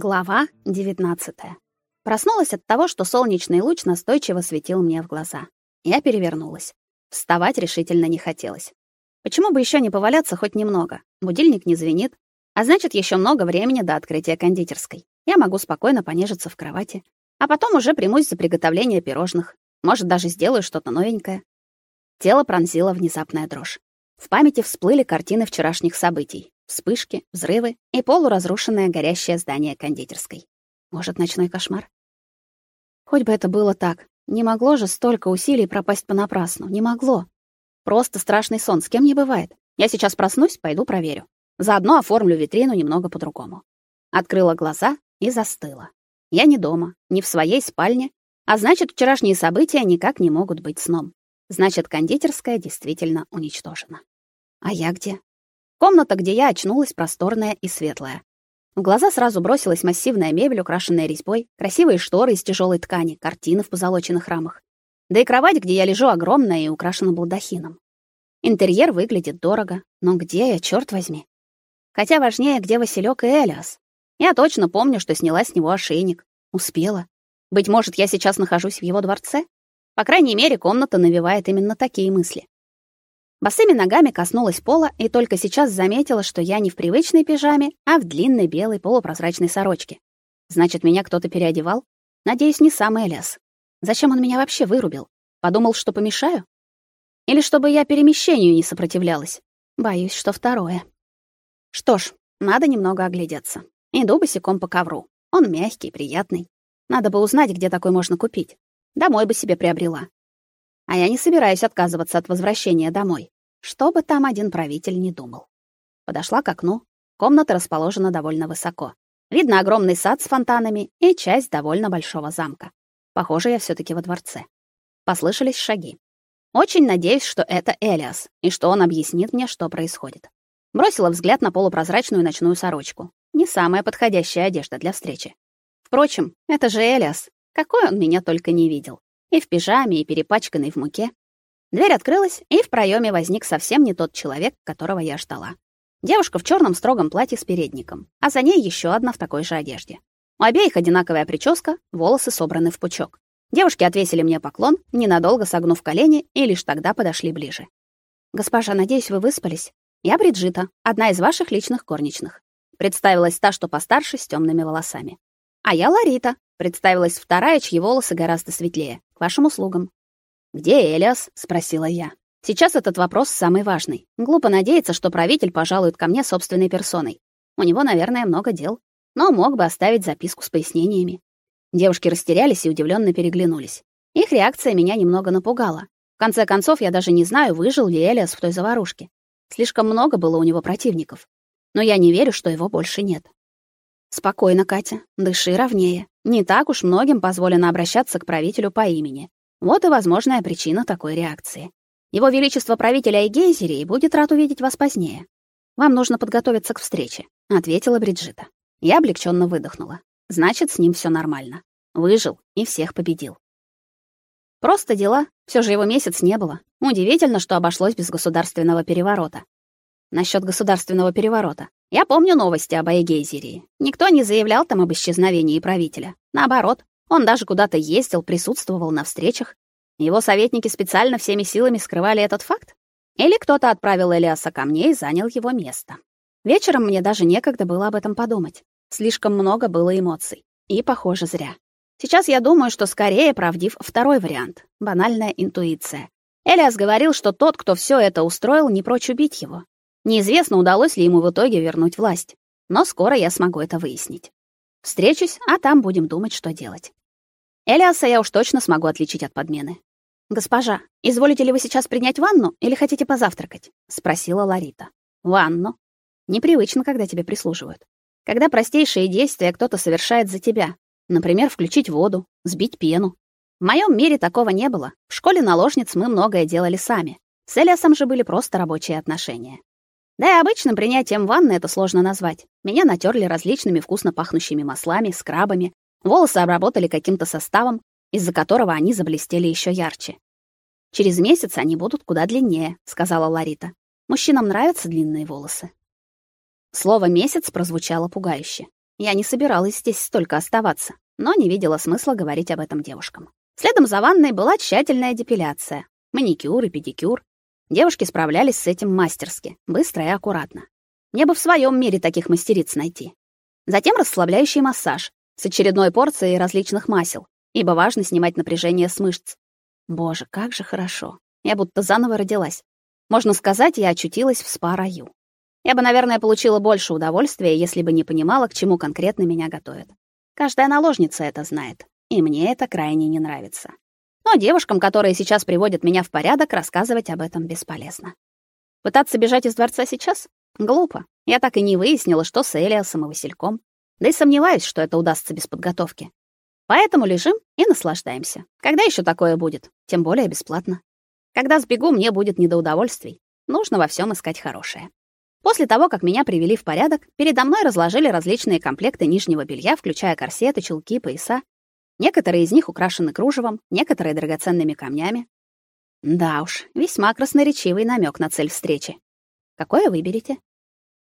Глава 19. Проснулась от того, что солнечный луч настойчиво светил мне в глаза. Я перевернулась. Вставать решительно не хотелось. Почему бы еще не поваляться хоть немного? Будильник не звенит, а значит, еще много времени до открытия кондитерской. Я могу спокойно понежиться в кровати, а потом уже примусь за приготовление пирожных. Может, даже сделаю что-то новенькое. Тело пронзило внезапная дрожь. В памяти всплыли картины вчерашних событий. Вспышки, взрывы и полуразрушенное горящее здание кондитерской. Может, ночной кошмар? Хоть бы это было так. Не могло же столько усилий пропасть понапрасну. Не могло. Просто страшный сон. С кем не бывает. Я сейчас проснусь, пойду проверю. Заодно оформлю витрину немного по-другому. Открыла глаза и застыла. Я не дома, не в своей спальне, а значит, вчерашние события никак не могут быть сном. Значит, кондитерская действительно уничтожена. А я где? Комната, где я очнулась, просторная и светлая. В глаза сразу бросилась массивная мебель, украшенная резьбой, красивые шторы из тяжелой ткани, картины в позолоченных рамах. Да и кровать, где я лежу, огромная и украшена балдахином. Интерьер выглядит дорого, но где я, черт возьми? Хотя важнее, где Василек и Элиас. Я точно помню, что сняла с него ошейник. Успела. Быть может, я сейчас нахожусь в его дворце? По крайней мере, комната навевает именно такие мысли. Босыми ногами коснулась пола и только сейчас заметила, что я не в привычной пижаме, а в длинной белой полупрозрачной сорочке. Значит, меня кто-то переодевал? Надеюсь, не сам Элиас. Зачем он меня вообще вырубил? Подумал, что помешаю? Или чтобы я перемещению не сопротивлялась? Боюсь, что второе. Что ж, надо немного оглядеться. Иду босиком по ковру. Он мягкий, приятный. Надо бы узнать, где такой можно купить. Домой бы себе приобрела. А я не собираюсь отказываться от возвращения домой, что бы там один правитель не думал. Подошла к окну. Комната расположена довольно высоко. Видно огромный сад с фонтанами и часть довольно большого замка. Похоже, я все таки во дворце. Послышались шаги. Очень надеюсь, что это Элиас, и что он объяснит мне, что происходит. Бросила взгляд на полупрозрачную ночную сорочку. Не самая подходящая одежда для встречи. Впрочем, это же Элиас. Какой он меня только не видел и в пижаме, и перепачканный в муке. Дверь открылась, и в проеме возник совсем не тот человек, которого я ждала. Девушка в черном строгом платье с передником, а за ней еще одна в такой же одежде. У обеих одинаковая прическа, волосы собраны в пучок. Девушки отвесили мне поклон, ненадолго согнув колени, и лишь тогда подошли ближе. «Госпожа, надеюсь, вы выспались? Я Бриджита, одна из ваших личных горничных». Представилась та, что постарше, с темными волосами. «А я Ларита», представилась вторая, чьи волосы гораздо светлее. К вашим услугам. Где Элиас? спросила я. Сейчас этот вопрос самый важный. Глупо надеяться, что правитель пожалует ко мне собственной персоной. У него, наверное, много дел, но мог бы оставить записку с пояснениями. Девушки растерялись и удивленно переглянулись. Их реакция меня немного напугала. В конце концов, я даже не знаю, выжил ли Элиас в той заварушке. Слишком много было у него противников. Но я не верю, что его больше нет. Спокойно, Катя, дыши ровнее. Не так уж многим позволено обращаться к правителю по имени. Вот и возможная причина такой реакции. Его величество правитель Айгейзерии будет рад увидеть вас позднее. Вам нужно подготовиться к встрече, ответила Бриджита. Я облегченно выдохнула. Значит, с ним все нормально. Выжил и всех победил. Просто дела. Все же его месяц не было. Удивительно, что обошлось без государственного переворота. Насчет государственного переворота. Я помню новости об Айгейзерии. Никто не заявлял там об исчезновении правителя. Наоборот, он даже куда-то ездил, присутствовал на встречах. Его советники специально всеми силами скрывали этот факт? Или кто-то отправил Элиаса ко мне и занял его место? Вечером мне даже некогда было об этом подумать. Слишком много было эмоций. И, похоже, зря. Сейчас я думаю, что скорее правдив второй вариант — банальная интуиция. Элиас говорил, что тот, кто все это устроил, не прочь убить его. Неизвестно, удалось ли ему в итоге вернуть власть, но скоро я смогу это выяснить. Встречусь, а там будем думать, что делать. Элиаса я уж точно смогу отличить от подмены. «Госпожа, изволите ли вы сейчас принять ванну или хотите позавтракать?» — спросила Ларита. «Ванну. Непривычно, когда тебе прислуживают. Когда простейшие действия кто-то совершает за тебя. Например, включить воду, сбить пену. В моем мире такого не было. В школе наложниц мы многое делали сами. С Элиасом же были просто рабочие отношения. Да и обычным принятием ванны это сложно назвать. Меня натерли различными вкусно пахнущими маслами, скрабами, волосы обработали каким-то составом, из-за которого они заблестели еще ярче. Через месяц они будут куда длиннее, сказала Ларита. Мужчинам нравятся длинные волосы. Слово месяц прозвучало пугающе. Я не собиралась здесь столько оставаться, но не видела смысла говорить об этом девушкам. Следом за ванной была тщательная депиляция, маникюр и педикюр. Девушки справлялись с этим мастерски, быстро и аккуратно. Мне бы в своем мире таких мастериц найти. Затем расслабляющий массаж с очередной порцией различных масел, ибо важно снимать напряжение с мышц. Боже, как же хорошо. Я будто заново родилась. Можно сказать, я очутилась в спа-раю. Я бы, наверное, получила больше удовольствия, если бы не понимала, к чему конкретно меня готовят. Каждая наложница это знает, и мне это крайне не нравится. Но девушкам, которые сейчас приводят меня в порядок, рассказывать об этом бесполезно. Пытаться бежать из дворца сейчас? Глупо. Я так и не выяснила, что с Элиасом и Васильком. Да и сомневаюсь, что это удастся без подготовки. Поэтому лежим и наслаждаемся. Когда еще такое будет? Тем более бесплатно. Когда сбегу, мне будет не до удовольствий. Нужно во всем искать хорошее. После того, как меня привели в порядок, передо мной разложили различные комплекты нижнего белья, включая корсеты, чулки, пояса. Некоторые из них украшены кружевом, некоторые драгоценными камнями. Да уж, весьма красноречивый намек на цель встречи. Какое выберете?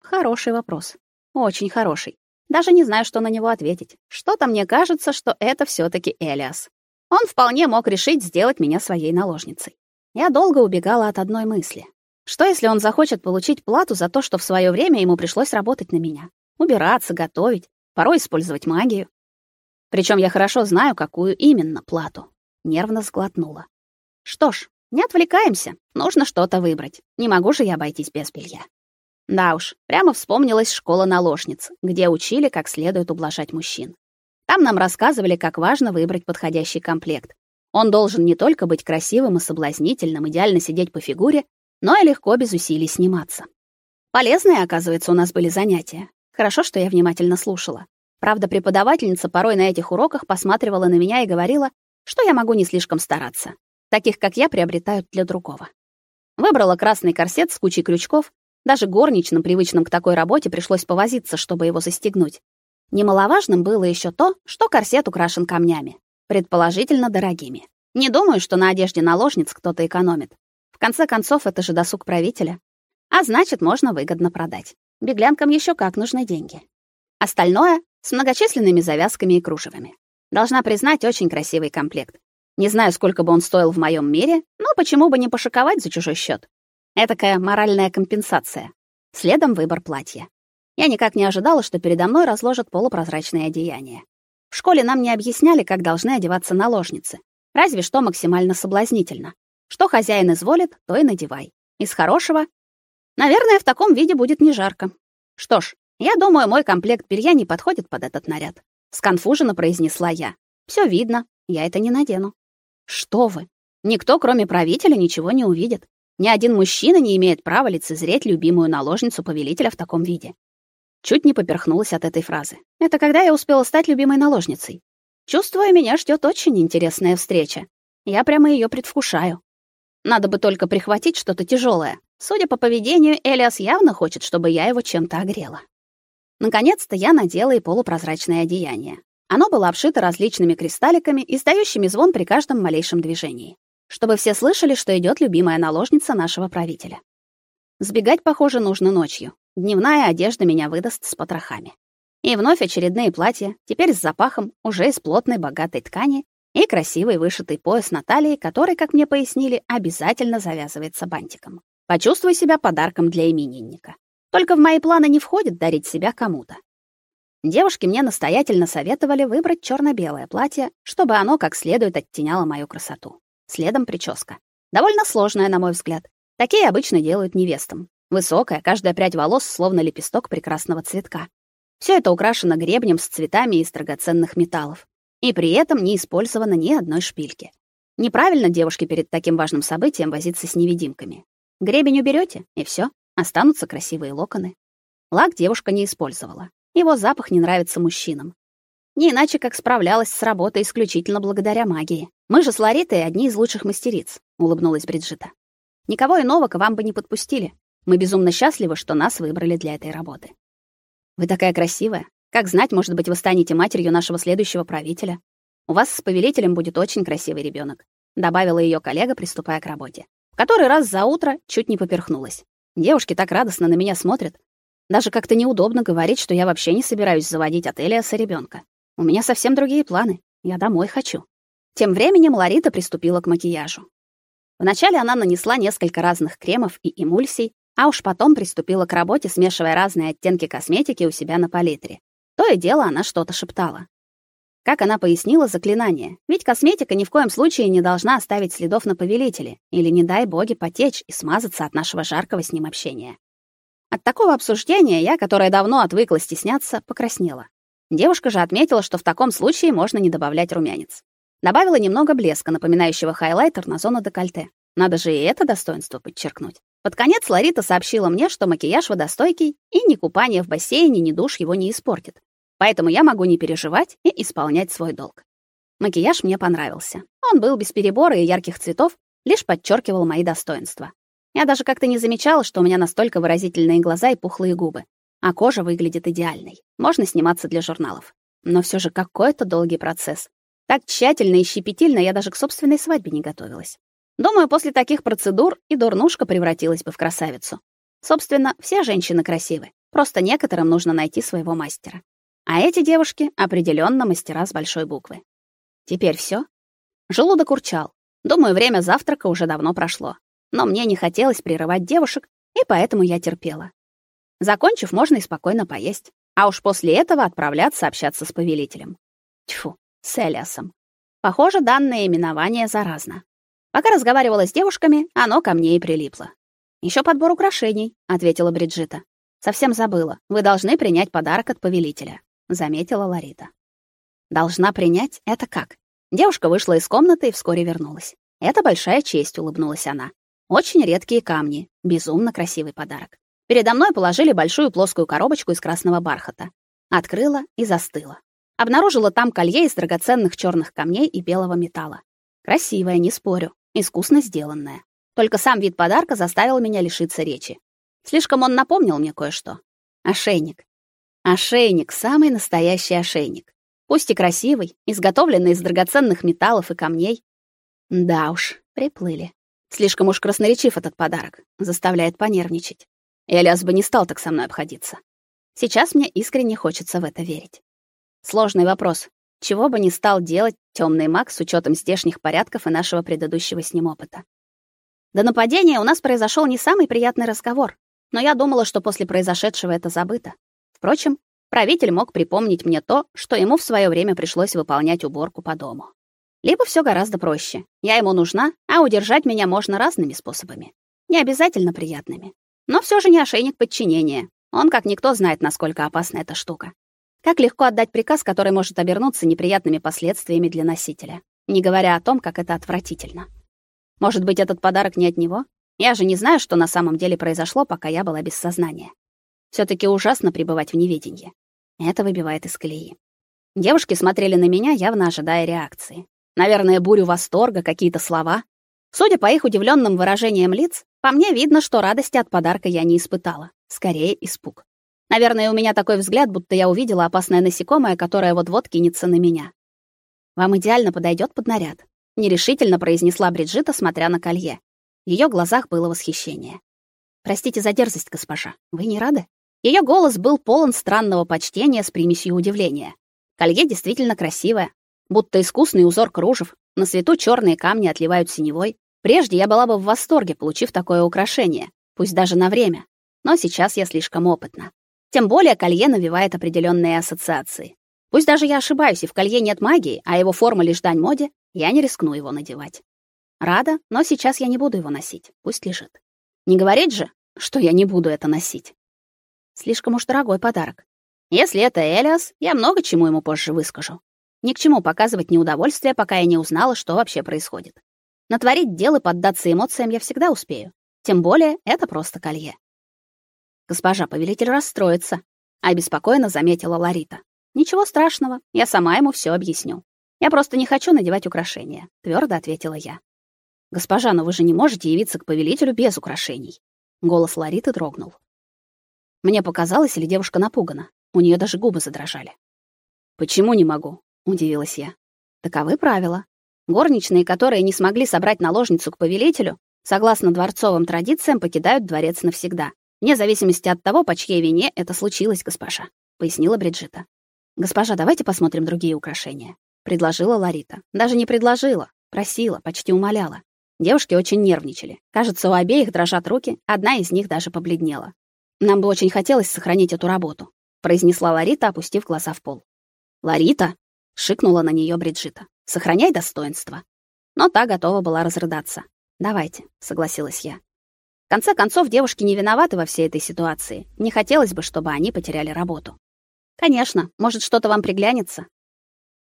Хороший вопрос. Очень хороший. Даже не знаю, что на него ответить. Что-то мне кажется, что это все таки Элиас. Он вполне мог решить сделать меня своей наложницей. Я долго убегала от одной мысли. Что если он захочет получить плату за то, что в свое время ему пришлось работать на меня? Убираться, готовить, порой использовать магию. Причем я хорошо знаю, какую именно плату. Нервно сглотнула. Что ж, не отвлекаемся. Нужно что-то выбрать. Не могу же я обойтись без белья. Да уж, прямо вспомнилась школа наложниц, где учили, как следует ублажать мужчин. Там нам рассказывали, как важно выбрать подходящий комплект. Он должен не только быть красивым и соблазнительным, идеально сидеть по фигуре, но и легко без усилий сниматься. Полезные, оказывается, у нас были занятия. Хорошо, что я внимательно слушала. Правда, преподавательница порой на этих уроках посматривала на меня и говорила, что я могу не слишком стараться. Таких, как я, приобретают для другого. Выбрала красный корсет с кучей крючков, даже горничным, привычным к такой работе, пришлось повозиться, чтобы его застегнуть. Немаловажным было еще то, что корсет украшен камнями, предположительно дорогими. Не думаю, что на одежде наложниц кто-то экономит. В конце концов, это же досуг правителя. А значит, можно выгодно продать. Беглянкам еще как нужны деньги. Остальное с многочисленными завязками и кружевами. Должна признать, очень красивый комплект. Не знаю, сколько бы он стоил в моем мире, но почему бы не пошиковать за чужой счет? Этакая моральная компенсация. Следом выбор платья. Я никак не ожидала, что передо мной разложат полупрозрачное одеяние. В школе нам не объясняли, как должны одеваться наложницы. Разве что максимально соблазнительно. Что хозяин изволит, то и надевай. Из хорошего? Наверное, в таком виде будет не жарко. Что ж, я думаю, мой комплект белья не подходит под этот наряд. Сконфуженно произнесла я. Все видно, я это не надену. Что вы? Никто, кроме правителя, ничего не увидит. Ни один мужчина не имеет права лицезреть любимую наложницу повелителя в таком виде. Чуть не поперхнулась от этой фразы. Это когда я успела стать любимой наложницей. Чувствую, меня ждет очень интересная встреча. Я прямо ее предвкушаю. Надо бы только прихватить что-то тяжелое. Судя по поведению, Элиас явно хочет, чтобы я его чем-то огрела. Наконец-то я надела и полупрозрачное одеяние. Оно было обшито различными кристалликами, издающими звон при каждом малейшем движении чтобы все слышали, что идет любимая наложница нашего правителя. Сбегать, похоже, нужно ночью. Дневная одежда меня выдаст с потрохами. И вновь очередные платья, теперь с запахом, уже из плотной богатой ткани, и красивый вышитый пояс на талии, который, как мне пояснили, обязательно завязывается бантиком. Почувствуй себя подарком для именинника. Только в мои планы не входит дарить себя кому-то. Девушки мне настоятельно советовали выбрать черно белое платье, чтобы оно как следует оттеняло мою красоту. Следом прическа. Довольно сложная, на мой взгляд. Такие обычно делают невестам. Высокая, каждая прядь волос словно лепесток прекрасного цветка. Все это украшено гребнем с цветами из драгоценных металлов. И при этом не использовано ни одной шпильки. Неправильно девушке перед таким важным событием возиться с невидимками. Гребень уберете, и все, останутся красивые локоны. Лак девушка не использовала. Его запах не нравится мужчинам. Не иначе как справлялась с работой исключительно благодаря магии. Мы же с Ларитой одни из лучших мастериц, улыбнулась Бриджита. Никого иного к вам бы не подпустили. Мы безумно счастливы, что нас выбрали для этой работы. Вы такая красивая. Как знать, может быть, вы станете матерью нашего следующего правителя. У вас с повелителем будет очень красивый ребенок, добавила ее коллега, приступая к работе. В который раз за утро чуть не поперхнулась. Девушки так радостно на меня смотрят. Даже как-то неудобно говорить, что я вообще не собираюсь заводить от Элиаса ребенка. У меня совсем другие планы. Я домой хочу. Тем временем Ларита приступила к макияжу. Вначале она нанесла несколько разных кремов и эмульсий, а уж потом приступила к работе, смешивая разные оттенки косметики у себя на палитре. То и дело она что-то шептала. Как она пояснила заклинание, ведь косметика ни в коем случае не должна оставить следов на повелителе или, не дай боги, потечь и смазаться от нашего жаркого с ним общения. От такого обсуждения я, которая давно отвыкла стесняться, покраснела. Девушка же отметила, что в таком случае можно не добавлять румянец. Добавила немного блеска, напоминающего хайлайтер на зону декольте. Надо же и это достоинство подчеркнуть. Под конец Ларита сообщила мне, что макияж водостойкий, и ни купание в бассейне, ни душ его не испортит. Поэтому я могу не переживать и исполнять свой долг. Макияж мне понравился. Он был без перебора и ярких цветов, лишь подчеркивал мои достоинства. Я даже как-то не замечала, что у меня настолько выразительные глаза и пухлые губы, а кожа выглядит идеальной. Можно сниматься для журналов. Но все же какой-то долгий процесс. Так тщательно и щепетильно я даже к собственной свадьбе не готовилась. Думаю, после таких процедур и дурнушка превратилась бы в красавицу. Собственно, все женщины красивы. Просто некоторым нужно найти своего мастера. А эти девушки определенно мастера с большой буквы. Теперь все. Желудок урчал. Думаю, время завтрака уже давно прошло. Но мне не хотелось прерывать девушек, и поэтому я терпела. Закончив, можно и спокойно поесть. А уж после этого отправляться общаться с повелителем. Тьфу, с Элиасом. Похоже, данное именование заразно. Пока разговаривала с девушками, оно ко мне и прилипло. Еще подбор украшений, ответила Бриджита. Совсем забыла. Вы должны принять подарок от повелителя, заметила Ларита. Должна принять это как? Девушка вышла из комнаты и вскоре вернулась. Это большая честь, улыбнулась она. Очень редкие камни, безумно красивый подарок. Передо мной положили большую плоскую коробочку из красного бархата. Открыла и застыла. Обнаружила там колье из драгоценных черных камней и белого металла. Красивое, не спорю искусно сделанное. Только сам вид подарка заставил меня лишиться речи. Слишком он напомнил мне кое-что. Ошейник. Ошейник, самый настоящий ошейник. Пусть и красивый, изготовленный из драгоценных металлов и камней. Да уж, приплыли. Слишком уж красноречив этот подарок, заставляет понервничать. Элиас бы не стал так со мной обходиться. Сейчас мне искренне хочется в это верить. Сложный вопрос, чего бы ни стал делать темный маг с учетом здешних порядков и нашего предыдущего с ним опыта. До нападения у нас произошел не самый приятный разговор, но я думала, что после произошедшего это забыто. Впрочем, правитель мог припомнить мне то, что ему в свое время пришлось выполнять уборку по дому. Либо все гораздо проще. Я ему нужна, а удержать меня можно разными способами. Не обязательно приятными. Но все же не ошейник подчинения. Он, как никто, знает, насколько опасна эта штука. Как легко отдать приказ, который может обернуться неприятными последствиями для носителя, не говоря о том, как это отвратительно. Может быть, этот подарок не от него? Я же не знаю, что на самом деле произошло, пока я была без сознания. Все таки ужасно пребывать в неведении. Это выбивает из колеи. Девушки смотрели на меня, явно ожидая реакции. Наверное, бурю восторга, какие-то слова. Судя по их удивленным выражениям лиц, по мне видно, что радости от подарка я не испытала, скорее испуг. Наверное, у меня такой взгляд, будто я увидела опасное насекомое, которое вот-вот кинется на меня. Вам идеально подойдет под наряд, нерешительно произнесла Бриджита, смотря на колье. В её глазах было восхищение. Простите за дерзость, госпожа. Вы не рады? Её голос был полон странного почтения с примесью удивления. Колье действительно красивое, будто искусный узор кружев, на свету чёрные камни отливают синевой. Прежде я была бы в восторге, получив такое украшение, пусть даже на время, но сейчас я слишком опытна. Тем более колье навевает определенные ассоциации. Пусть даже я ошибаюсь, и в колье нет магии, а его форма лишь дань моде, я не рискну его надевать. Рада, но сейчас я не буду его носить. Пусть лежит. Не говорить же, что я не буду это носить. Слишком уж дорогой подарок. Если это Элиас, я много чему ему позже выскажу. Ни к чему показывать неудовольствие, пока я не узнала, что вообще происходит. Натворить дел и поддаться эмоциям я всегда успею. Тем более, это просто колье. Госпожа повелитель расстроится, обеспокоенно заметила Ларита. Ничего страшного, я сама ему все объясню. Я просто не хочу надевать украшения, твердо ответила я. Госпожа, но вы же не можете явиться к повелителю без украшений. Голос Лариты дрогнул. Мне показалось, или девушка напугана. У нее даже губы задрожали. Почему не могу? удивилась я. Таковы правила. Горничные, которые не смогли собрать наложницу к повелителю, согласно дворцовым традициям, покидают дворец навсегда вне зависимости от того, по чьей вине это случилось, госпожа, пояснила Бриджита. Госпожа, давайте посмотрим другие украшения, предложила Ларита. Даже не предложила, просила, почти умоляла. Девушки очень нервничали. Кажется, у обеих дрожат руки, одна из них даже побледнела. Нам бы очень хотелось сохранить эту работу, произнесла Ларита, опустив глаза в пол. Ларита шикнула на нее Бриджита. Сохраняй достоинство. Но та готова была разрыдаться. Давайте, согласилась я. В конце концов, девушки не виноваты во всей этой ситуации. Не хотелось бы, чтобы они потеряли работу. Конечно, может, что-то вам приглянется.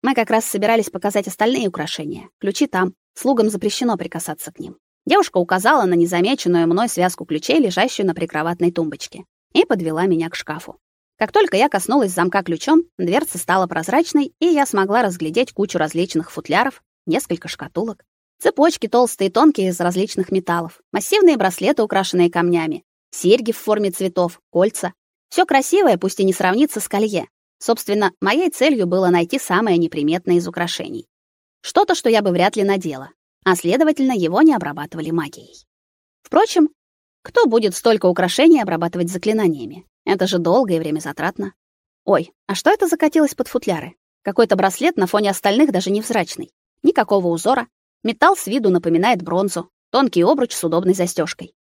Мы как раз собирались показать остальные украшения. Ключи там. Слугам запрещено прикасаться к ним. Девушка указала на незамеченную мной связку ключей, лежащую на прикроватной тумбочке, и подвела меня к шкафу. Как только я коснулась замка ключом, дверца стала прозрачной, и я смогла разглядеть кучу различных футляров, несколько шкатулок, цепочки толстые и тонкие из различных металлов, массивные браслеты, украшенные камнями, серьги в форме цветов, кольца. Все красивое, пусть и не сравнится с колье. Собственно, моей целью было найти самое неприметное из украшений. Что-то, что я бы вряд ли надела, а следовательно, его не обрабатывали магией. Впрочем, кто будет столько украшений обрабатывать заклинаниями? Это же долго и время затратно. Ой, а что это закатилось под футляры? Какой-то браслет на фоне остальных даже невзрачный. Никакого узора. Металл с виду напоминает бронзу. Тонкий обруч с удобной застежкой.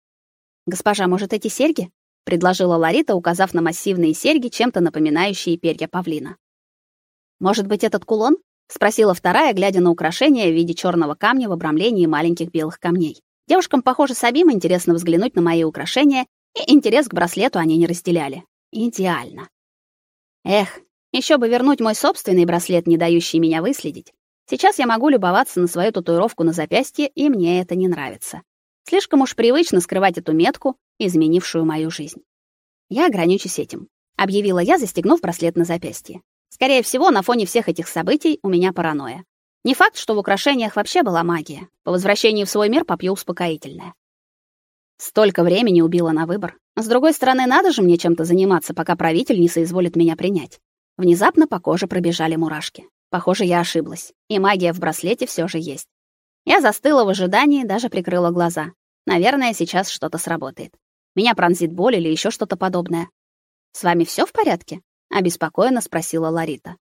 Госпожа, может, эти серьги? предложила Ларита, указав на массивные серьги, чем-то напоминающие перья павлина. Может быть, этот кулон? Спросила вторая, глядя на украшение в виде черного камня в обрамлении маленьких белых камней. Девушкам, похоже, самим интересно взглянуть на мои украшения, и интерес к браслету они не разделяли. Идеально. Эх, еще бы вернуть мой собственный браслет, не дающий меня выследить. Сейчас я могу любоваться на свою татуировку на запястье, и мне это не нравится. Слишком уж привычно скрывать эту метку, изменившую мою жизнь. Я ограничусь этим, объявила я, застегнув браслет на запястье. Скорее всего, на фоне всех этих событий у меня паранойя. Не факт, что в украшениях вообще была магия. По возвращении в свой мир попью успокоительное. Столько времени убила на выбор. С другой стороны, надо же мне чем-то заниматься, пока правитель не соизволит меня принять. Внезапно по коже пробежали мурашки. Похоже, я ошиблась. И магия в браслете все же есть. Я застыла в ожидании, даже прикрыла глаза. Наверное, сейчас что-то сработает. Меня пронзит боль или еще что-то подобное. С вами все в порядке? Обеспокоенно спросила Ларита.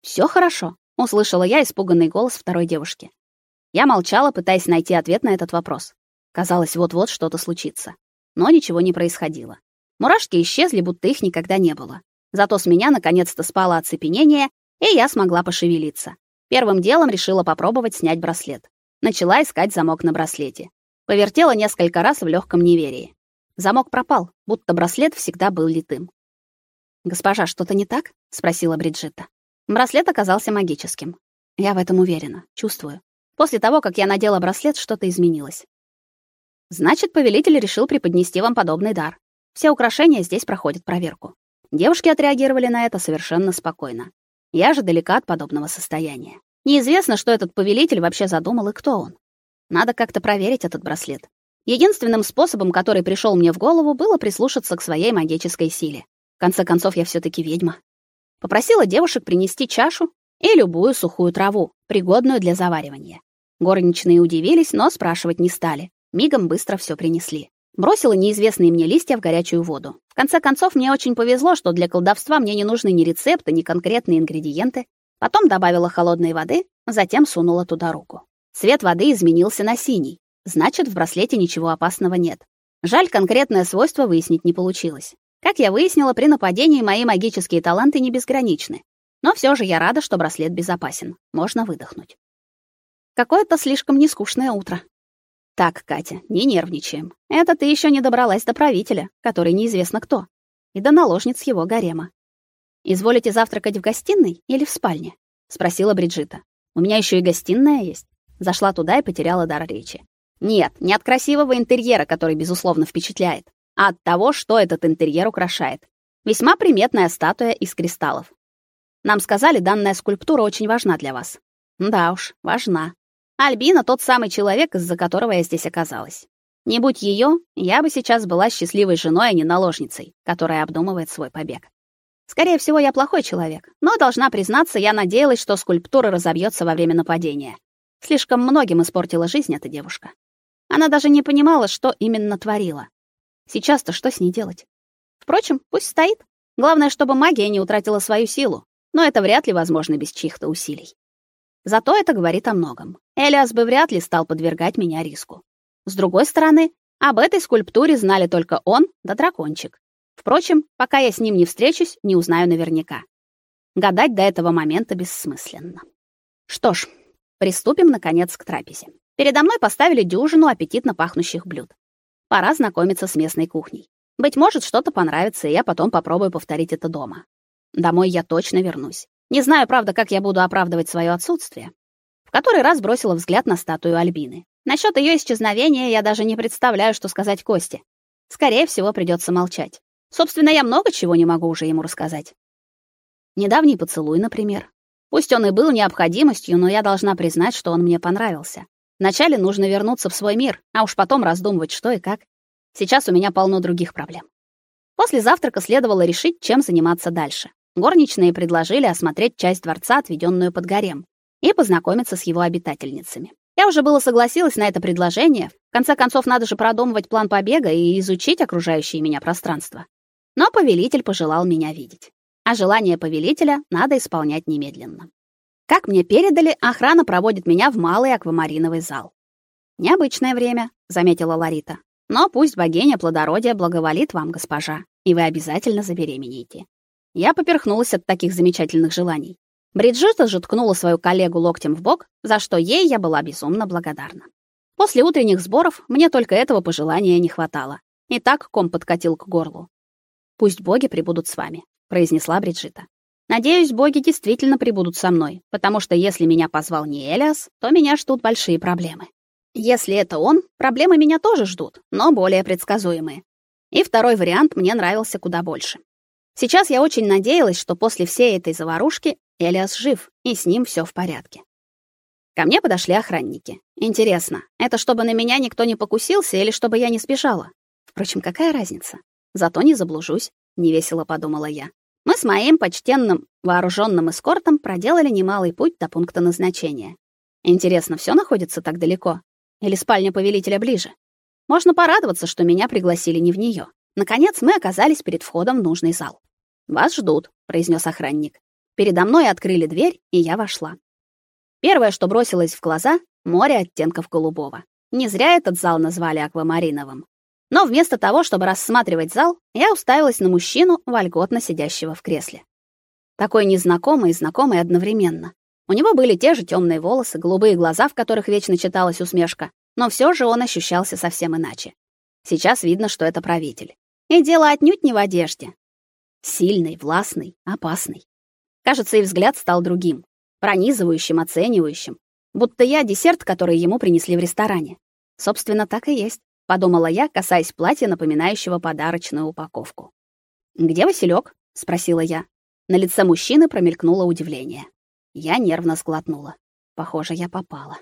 Все хорошо, услышала я испуганный голос второй девушки. Я молчала, пытаясь найти ответ на этот вопрос. Казалось, вот-вот что-то случится, но ничего не происходило. Мурашки исчезли, будто их никогда не было. Зато с меня наконец-то спало оцепенение, и я смогла пошевелиться. Первым делом решила попробовать снять браслет. Начала искать замок на браслете. Повертела несколько раз в легком неверии. Замок пропал, будто браслет всегда был литым. «Госпожа, что-то не так?» — спросила Бриджитта. Браслет оказался магическим. Я в этом уверена, чувствую. После того, как я надела браслет, что-то изменилось. Значит, повелитель решил преподнести вам подобный дар. Все украшения здесь проходят проверку. Девушки отреагировали на это совершенно спокойно. Я же далека от подобного состояния. Неизвестно, что этот повелитель вообще задумал и кто он. Надо как-то проверить этот браслет. Единственным способом, который пришел мне в голову, было прислушаться к своей магической силе. Конце концов, я все таки ведьма. Попросила девушек принести чашу и любую сухую траву, пригодную для заваривания. Горничные удивились, но спрашивать не стали. Мигом быстро все принесли. Бросила неизвестные мне листья в горячую воду. В конце концов, мне очень повезло, что для колдовства мне не нужны ни рецепты, ни конкретные ингредиенты. Потом добавила холодной воды, затем сунула туда руку. Цвет воды изменился на синий. Значит, в браслете ничего опасного нет. Жаль, конкретное свойство выяснить не получилось. Как я выяснила, при нападении мои магические таланты не безграничны. Но все же я рада, что браслет безопасен. Можно выдохнуть. Какое-то слишком нескучное утро. Так, Катя, не нервничаем. Это ты еще не добралась до правителя, который неизвестно кто, и до наложниц его гарема. Изволите завтракать в гостиной или в спальне? спросила Бриджита. У меня еще и гостиная есть. Зашла туда и потеряла дар речи. Нет, не от красивого интерьера, который безусловно впечатляет, а от того, что этот интерьер украшает. Весьма приметная статуя из кристаллов. Нам сказали, данная скульптура очень важна для вас. Да уж, важна. Альбина тот самый человек, из-за которого я здесь оказалась. Не будь ее, я бы сейчас была счастливой женой, а не наложницей, которая обдумывает свой побег. Скорее всего, я плохой человек, но должна признаться, я надеялась, что скульптура разобьется во время нападения. Слишком многим испортила жизнь эта девушка. Она даже не понимала, что именно творила. Сейчас-то что с ней делать? Впрочем, пусть стоит. Главное, чтобы магия не утратила свою силу, но это вряд ли возможно без чьих-то усилий. Зато это говорит о многом. Элиас бы вряд ли стал подвергать меня риску. С другой стороны, об этой скульптуре знали только он да дракончик. Впрочем, пока я с ним не встречусь, не узнаю наверняка. Гадать до этого момента бессмысленно. Что ж, приступим наконец к трапезе. Передо мной поставили дюжину аппетитно пахнущих блюд. Пора знакомиться с местной кухней. Быть может, что-то понравится, и я потом попробую повторить это дома. Домой я точно вернусь. Не знаю, правда, как я буду оправдывать свое отсутствие. В который раз бросила взгляд на статую Альбины. Насчет ее исчезновения я даже не представляю, что сказать Косте. Скорее всего, придется молчать. Собственно, я много чего не могу уже ему рассказать. Недавний поцелуй, например. Пусть он и был необходимостью, но я должна признать, что он мне понравился. Вначале нужно вернуться в свой мир, а уж потом раздумывать, что и как. Сейчас у меня полно других проблем. После завтрака следовало решить, чем заниматься дальше. Горничные предложили осмотреть часть дворца, отведенную под гарем, и познакомиться с его обитательницами. Я уже было согласилась на это предложение. В конце концов, надо же продумывать план побега и изучить окружающее меня пространство. Но повелитель пожелал меня видеть. А желание повелителя надо исполнять немедленно. Как мне передали, охрана проводит меня в малый аквамариновый зал. Необычное время, заметила Ларита. Но пусть богиня плодородия благоволит вам, госпожа, и вы обязательно забеременеете. Я поперхнулась от таких замечательных желаний. Бриджита же ткнула свою коллегу локтем в бок, за что ей я была безумно благодарна. После утренних сборов мне только этого пожелания не хватало. И так ком подкатил к горлу. Пусть боги прибудут с вами, произнесла Бриджита. Надеюсь, боги действительно прибудут со мной, потому что если меня позвал не Элиас, то меня ждут большие проблемы. Если это он, проблемы меня тоже ждут, но более предсказуемые. И второй вариант мне нравился куда больше. Сейчас я очень надеялась, что после всей этой заварушки Элиас жив, и с ним все в порядке. Ко мне подошли охранники. Интересно, это чтобы на меня никто не покусился или чтобы я не сбежала? Впрочем, какая разница? Зато не заблужусь, невесело подумала я. Мы с моим почтенным вооруженным эскортом проделали немалый путь до пункта назначения. Интересно, все находится так далеко? Или спальня повелителя ближе? Можно порадоваться, что меня пригласили не в нее. Наконец мы оказались перед входом в нужный зал. «Вас ждут», — произнес охранник. Передо мной открыли дверь, и я вошла. Первое, что бросилось в глаза — море оттенков голубого. Не зря этот зал назвали аквамариновым. Но вместо того, чтобы рассматривать зал, я уставилась на мужчину, вольготно сидящего в кресле. Такой незнакомый и знакомый одновременно. У него были те же темные волосы, голубые глаза, в которых вечно читалась усмешка, но все же он ощущался совсем иначе. Сейчас видно, что это правитель. И дело отнюдь не в одежде. Сильный, властный, опасный. Кажется, и взгляд стал другим, пронизывающим, оценивающим, будто я десерт, который ему принесли в ресторане. Собственно, так и есть, подумала я, касаясь платья, напоминающего подарочную упаковку. Где Василек? спросила я. На лице мужчины промелькнуло удивление. Я нервно сглотнула. Похоже, я попала.